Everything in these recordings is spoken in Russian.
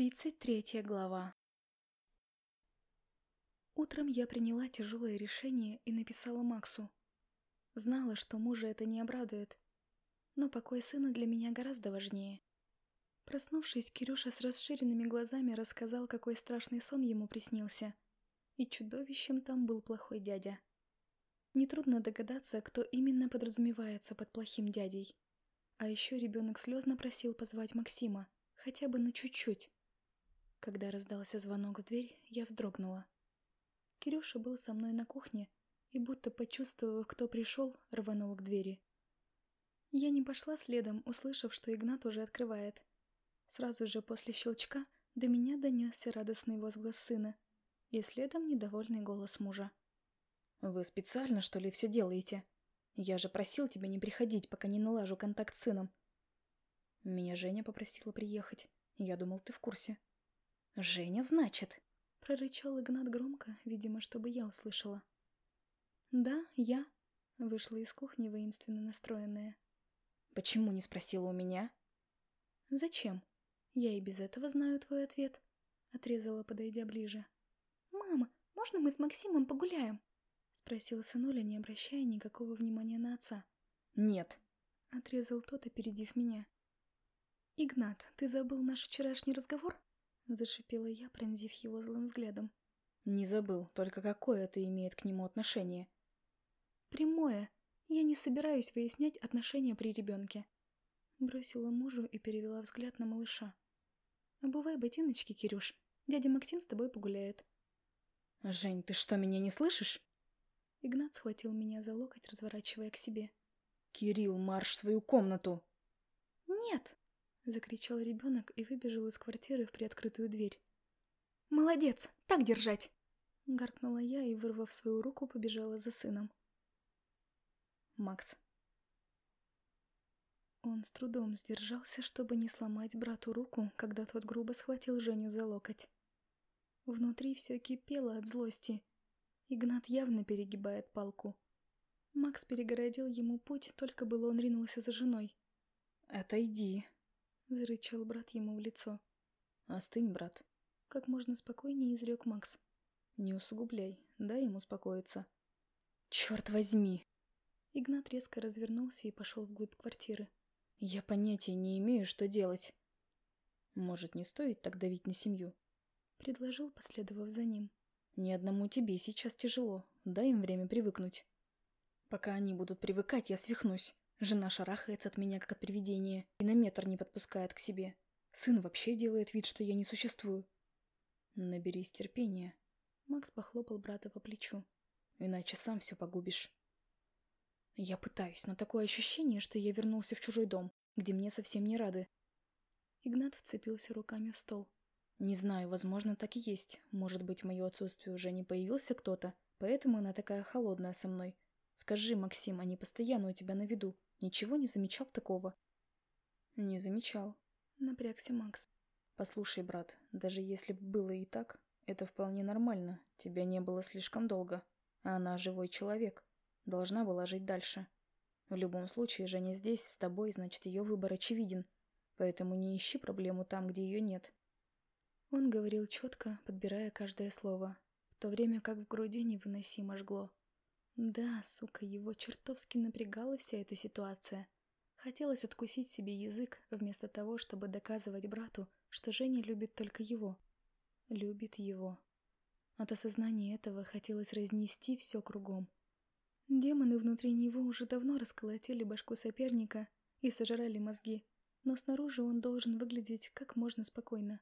Тридцать третья глава Утром я приняла тяжелое решение и написала Максу. Знала, что мужа это не обрадует. Но покой сына для меня гораздо важнее. Проснувшись, Кирюша с расширенными глазами рассказал, какой страшный сон ему приснился. И чудовищем там был плохой дядя. Нетрудно догадаться, кто именно подразумевается под плохим дядей. А еще ребенок слезно просил позвать Максима, хотя бы на чуть-чуть. Когда раздался звонок в дверь, я вздрогнула. Кирюша был со мной на кухне и, будто почувствовав, кто пришел, рванул к двери. Я не пошла следом, услышав, что Игнат уже открывает. Сразу же после щелчка до меня донесся радостный возглас сына и следом недовольный голос мужа. «Вы специально, что ли, все делаете? Я же просил тебя не приходить, пока не налажу контакт с сыном». Меня Женя попросила приехать. Я думал, ты в курсе. «Женя, значит?» — прорычал Игнат громко, видимо, чтобы я услышала. «Да, я», — вышла из кухни воинственно настроенная. «Почему не спросила у меня?» «Зачем? Я и без этого знаю твой ответ», — отрезала, подойдя ближе. «Мама, можно мы с Максимом погуляем?» — спросил сынуля, не обращая никакого внимания на отца. «Нет», — отрезал тот, опередив меня. «Игнат, ты забыл наш вчерашний разговор?» — зашипела я, пронзив его злым взглядом. «Не забыл, только какое это имеет к нему отношение?» «Прямое. Я не собираюсь выяснять отношения при ребенке». Бросила мужу и перевела взгляд на малыша. «Обувай ботиночки, Кирюш. Дядя Максим с тобой погуляет». «Жень, ты что, меня не слышишь?» Игнат схватил меня за локоть, разворачивая к себе. «Кирилл, марш в свою комнату!» «Нет!» — закричал ребенок и выбежал из квартиры в приоткрытую дверь. «Молодец! Так держать!» — гаркнула я и, вырвав свою руку, побежала за сыном. Макс. Он с трудом сдержался, чтобы не сломать брату руку, когда тот грубо схватил Женю за локоть. Внутри все кипело от злости. Игнат явно перегибает палку. Макс перегородил ему путь, только было он ринулся за женой. «Отойди», — зарычал брат ему в лицо. «Остынь, брат», — как можно спокойнее изрек Макс. «Не усугубляй, дай ему успокоиться». «Черт возьми!» Игнат резко развернулся и пошел вглубь квартиры. Я понятия не имею, что делать. Может, не стоит так давить на семью? Предложил, последовав за ним. Ни одному тебе сейчас тяжело. Дай им время привыкнуть. Пока они будут привыкать, я свихнусь. Жена шарахается от меня, как от привидения, и на метр не подпускает к себе. Сын вообще делает вид, что я не существую. Наберись терпения. Макс похлопал брата по плечу. Иначе сам все погубишь. Я пытаюсь, но такое ощущение, что я вернулся в чужой дом, где мне совсем не рады. Игнат вцепился руками в стол. Не знаю, возможно, так и есть. Может быть, в мое отсутствие уже не появился кто-то, поэтому она такая холодная со мной. Скажи, Максим, они постоянно у тебя на виду. Ничего не замечал такого? Не замечал. Напрягся Макс. Послушай, брат, даже если бы было и так, это вполне нормально. Тебя не было слишком долго. А она живой человек. Должна была жить дальше. В любом случае, Женя здесь, с тобой, значит, ее выбор очевиден. Поэтому не ищи проблему там, где ее нет. Он говорил четко, подбирая каждое слово, в то время как в груди невыносимо жгло. Да, сука, его чертовски напрягала вся эта ситуация. Хотелось откусить себе язык, вместо того, чтобы доказывать брату, что Женя любит только его. Любит его. От осознания этого хотелось разнести все кругом. Демоны внутри него уже давно расколотили башку соперника и сожрали мозги, но снаружи он должен выглядеть как можно спокойно.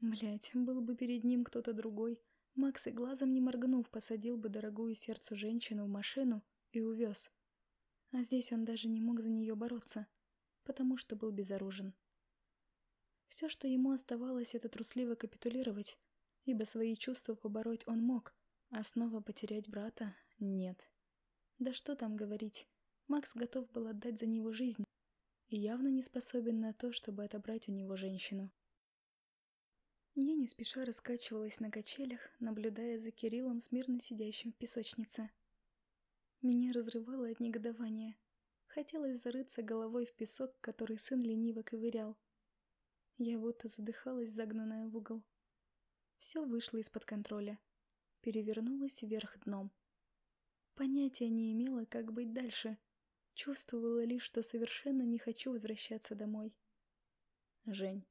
Блять, был бы перед ним кто-то другой, Макс и глазом не моргнув посадил бы дорогую сердцу женщину в машину и увез. А здесь он даже не мог за нее бороться, потому что был безоружен. Все, что ему оставалось, это трусливо капитулировать, ибо свои чувства побороть он мог, а снова потерять брата — нет. Да что там говорить, Макс готов был отдать за него жизнь и явно не способен на то, чтобы отобрать у него женщину. Я не спеша раскачивалась на качелях, наблюдая за Кириллом, смирно сидящим в песочнице. Меня разрывало от негодования. Хотелось зарыться головой в песок, который сын лениво ковырял. Я будто задыхалась, загнанная в угол. Все вышло из-под контроля. Перевернулась вверх дном. Понятия не имела, как быть дальше. Чувствовала лишь, что совершенно не хочу возвращаться домой. «Жень».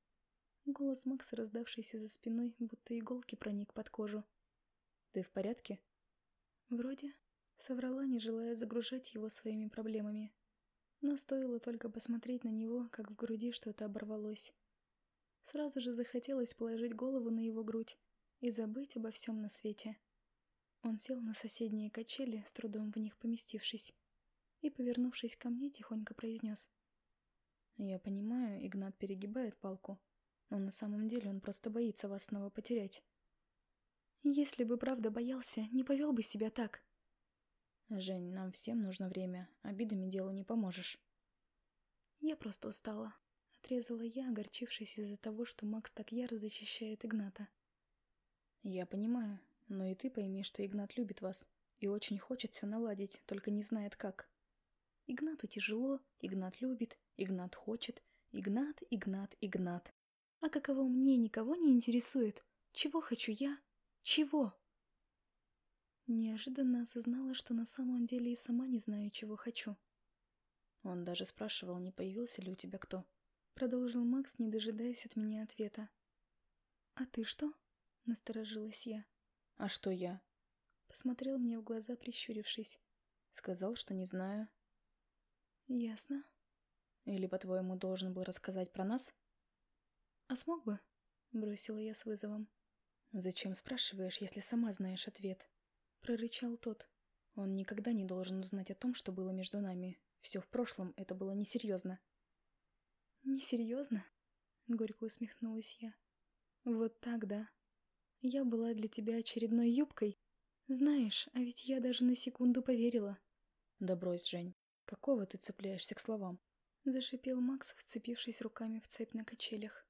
Голос Макса, раздавшийся за спиной, будто иголки проник под кожу. «Ты в порядке?» «Вроде». Соврала, не желая загружать его своими проблемами. Но стоило только посмотреть на него, как в груди что-то оборвалось. Сразу же захотелось положить голову на его грудь и забыть обо всем на свете. Он сел на соседние качели, с трудом в них поместившись, и, повернувшись ко мне, тихонько произнес. «Я понимаю, Игнат перегибает палку, но на самом деле он просто боится вас снова потерять». «Если бы правда боялся, не повел бы себя так», «Жень, нам всем нужно время. Обидами делу не поможешь». «Я просто устала», — отрезала я, огорчившись из-за того, что Макс так яро защищает Игната. «Я понимаю, но и ты пойми, что Игнат любит вас и очень хочет все наладить, только не знает как». Игнату тяжело, Игнат любит, Игнат хочет, Игнат, Игнат, Игнат. А каково мне никого не интересует? Чего хочу я? Чего? Неожиданно осознала, что на самом деле и сама не знаю, чего хочу. Он даже спрашивал, не появился ли у тебя кто. Продолжил Макс, не дожидаясь от меня ответа. «А ты что?» — насторожилась я. «А что я?» Посмотрел мне в глаза, прищурившись. Сказал, что не знаю. «Ясно». «Или, по-твоему, должен был рассказать про нас?» «А смог бы?» — бросила я с вызовом. «Зачем спрашиваешь, если сама знаешь ответ?» прорычал тот. Он никогда не должен узнать о том, что было между нами. Все в прошлом, это было несерьезно. Несерьезно? Горько усмехнулась я. Вот так, да. Я была для тебя очередной юбкой. Знаешь, а ведь я даже на секунду поверила. Да брось, Жень. Какого ты цепляешься к словам? Зашипел Макс, вцепившись руками в цепь на качелях.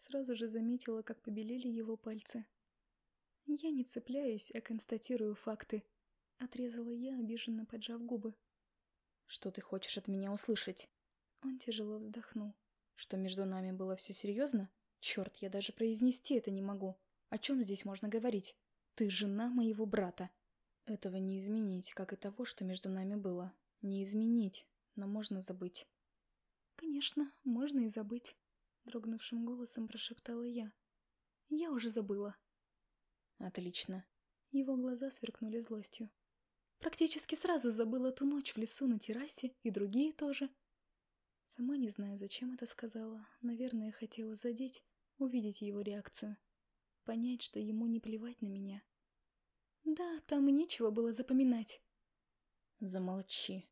Сразу же заметила, как побелели его пальцы. «Я не цепляюсь, а констатирую факты», — отрезала я, обиженно поджав губы. «Что ты хочешь от меня услышать?» Он тяжело вздохнул. «Что между нами было все серьезно? Черт, я даже произнести это не могу. О чем здесь можно говорить? Ты жена моего брата». «Этого не изменить, как и того, что между нами было. Не изменить, но можно забыть». «Конечно, можно и забыть», — дрогнувшим голосом прошептала я. «Я уже забыла». Отлично. Его глаза сверкнули злостью. Практически сразу забыла ту ночь в лесу на террасе и другие тоже. Сама не знаю, зачем это сказала. Наверное, хотела задеть, увидеть его реакцию. Понять, что ему не плевать на меня. Да, там и нечего было запоминать. Замолчи.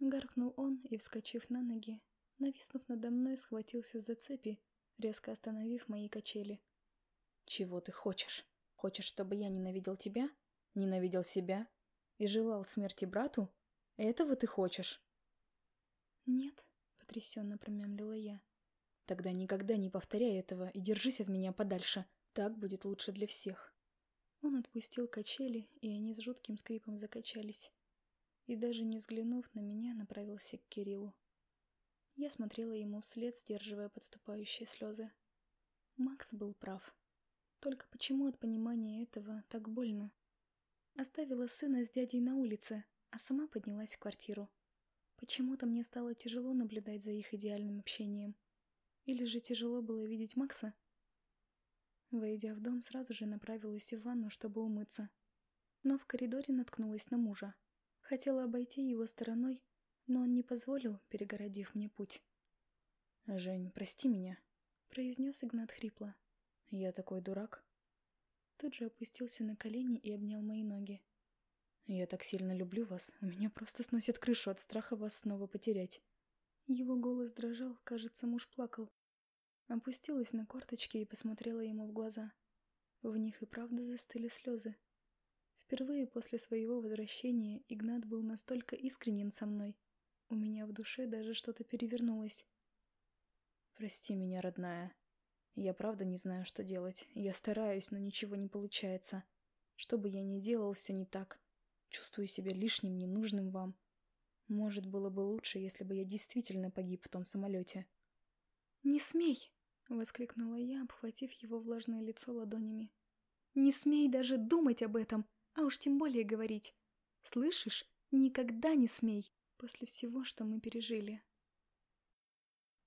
Гаркнул он и, вскочив на ноги, нависнув надо мной, схватился за цепи, резко остановив мои качели. «Чего ты хочешь?» Хочешь, чтобы я ненавидел тебя? Ненавидел себя? И желал смерти брату? Этого ты хочешь?» «Нет», — потрясенно промямлила я. «Тогда никогда не повторяй этого и держись от меня подальше. Так будет лучше для всех». Он отпустил качели, и они с жутким скрипом закачались. И даже не взглянув на меня, направился к Кириллу. Я смотрела ему вслед, сдерживая подступающие слезы. Макс был прав. Только почему от понимания этого так больно? Оставила сына с дядей на улице, а сама поднялась в квартиру. Почему-то мне стало тяжело наблюдать за их идеальным общением. Или же тяжело было видеть Макса? Войдя в дом, сразу же направилась в ванну, чтобы умыться. Но в коридоре наткнулась на мужа. Хотела обойти его стороной, но он не позволил, перегородив мне путь. «Жень, прости меня», — произнес Игнат хрипло. Я такой дурак. Тут же опустился на колени и обнял мои ноги. Я так сильно люблю вас, у меня просто сносит крышу от страха вас снова потерять. Его голос дрожал, кажется, муж плакал. Опустилась на корточки и посмотрела ему в глаза. В них и правда застыли слезы. Впервые после своего возвращения Игнат был настолько искренен со мной. У меня в душе даже что-то перевернулось. «Прости меня, родная», я правда не знаю, что делать. Я стараюсь, но ничего не получается. Что бы я ни делал, все не так. Чувствую себя лишним, ненужным вам. Может, было бы лучше, если бы я действительно погиб в том самолете. «Не смей!» — воскликнула я, обхватив его влажное лицо ладонями. «Не смей даже думать об этом, а уж тем более говорить. Слышишь? Никогда не смей, после всего, что мы пережили».